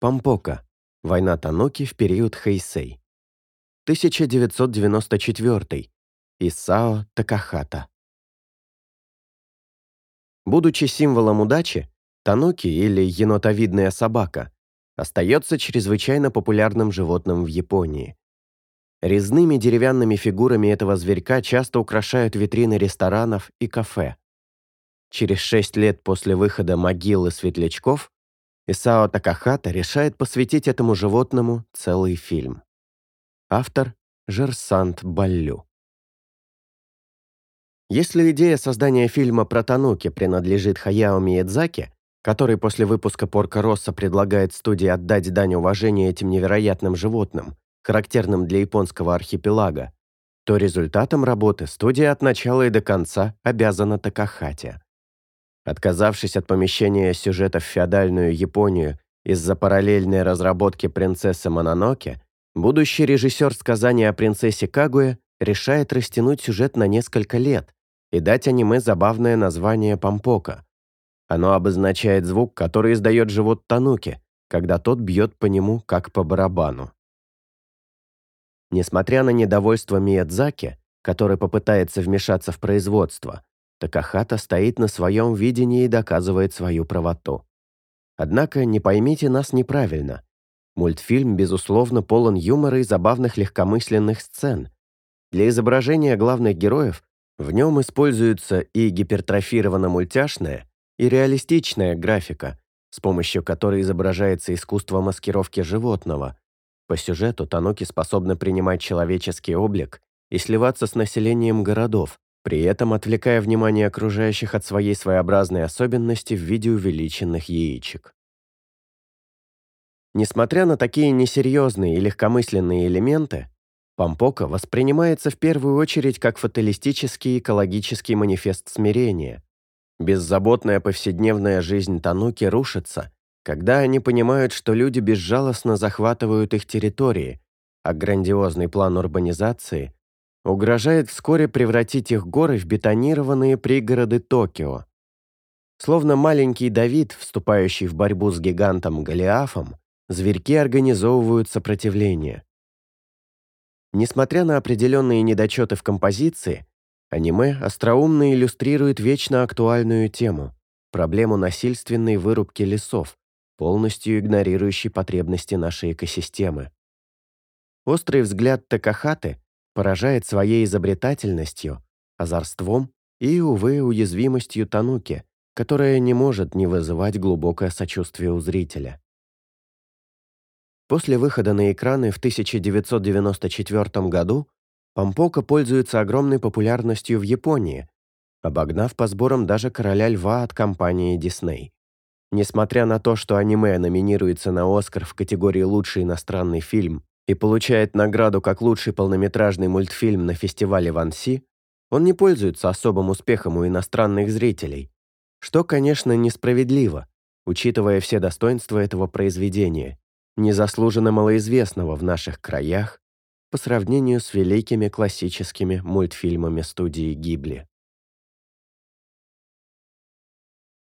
Пампока. Война Тануки в период Хэйсэй. 1994. Исао Такахата. Будучи символом удачи, тануки или енотовидная собака остается чрезвычайно популярным животным в Японии. Резными деревянными фигурами этого зверька часто украшают витрины ресторанов и кафе. Через шесть лет после выхода «Могилы светлячков» Исао Такахата решает посвятить этому животному целый фильм. Автор – Жерсант Баллю. Если идея создания фильма про Тануки принадлежит Хаяо Миядзаки, который после выпуска «Порка Росса» предлагает студии отдать дань уважения этим невероятным животным, характерным для японского архипелага, то результатом работы студия от начала и до конца обязана Такахате. Отказавшись от помещения сюжета в феодальную Японию из-за параллельной разработки принцессы Мононоке, будущий режиссер сказания о принцессе Кагуе решает растянуть сюжет на несколько лет и дать аниме забавное название «Пампока». Оно обозначает звук, который издает живот Тануки, когда тот бьет по нему, как по барабану. Несмотря на недовольство Миядзаки, который попытается вмешаться в производство, Такахата стоит на своем видении и доказывает свою правоту. Однако не поймите нас неправильно. Мультфильм, безусловно, полон юмора и забавных легкомысленных сцен. Для изображения главных героев в нем используются и гипертрофировано-мультяшная, и реалистичная графика, с помощью которой изображается искусство маскировки животного. По сюжету Таноки способны принимать человеческий облик и сливаться с населением городов, при этом отвлекая внимание окружающих от своей своеобразной особенности в виде увеличенных яичек. Несмотря на такие несерьезные и легкомысленные элементы, Пампока воспринимается в первую очередь как фаталистический экологический манифест смирения. Беззаботная повседневная жизнь Тануки рушится, когда они понимают, что люди безжалостно захватывают их территории, а грандиозный план урбанизации угрожает вскоре превратить их горы в бетонированные пригороды Токио. Словно маленький Давид, вступающий в борьбу с гигантом Голиафом, зверьки организовывают сопротивление. Несмотря на определенные недочеты в композиции, аниме остроумно иллюстрирует вечно актуальную тему – проблему насильственной вырубки лесов, полностью игнорирующей потребности нашей экосистемы. Острый взгляд Такахаты поражает своей изобретательностью, озорством и, увы, уязвимостью Тануки, которая не может не вызывать глубокое сочувствие у зрителя. После выхода на экраны в 1994 году Пампока пользуется огромной популярностью в Японии, обогнав по сборам даже «Короля льва» от компании Disney. Несмотря на то, что аниме номинируется на «Оскар» в категории «Лучший иностранный фильм» и получает награду как лучший полнометражный мультфильм на фестивале Ванси, он не пользуется особым успехом у иностранных зрителей, что, конечно, несправедливо, учитывая все достоинства этого произведения, незаслуженно малоизвестного в наших краях по сравнению с великими классическими мультфильмами студии Гибли.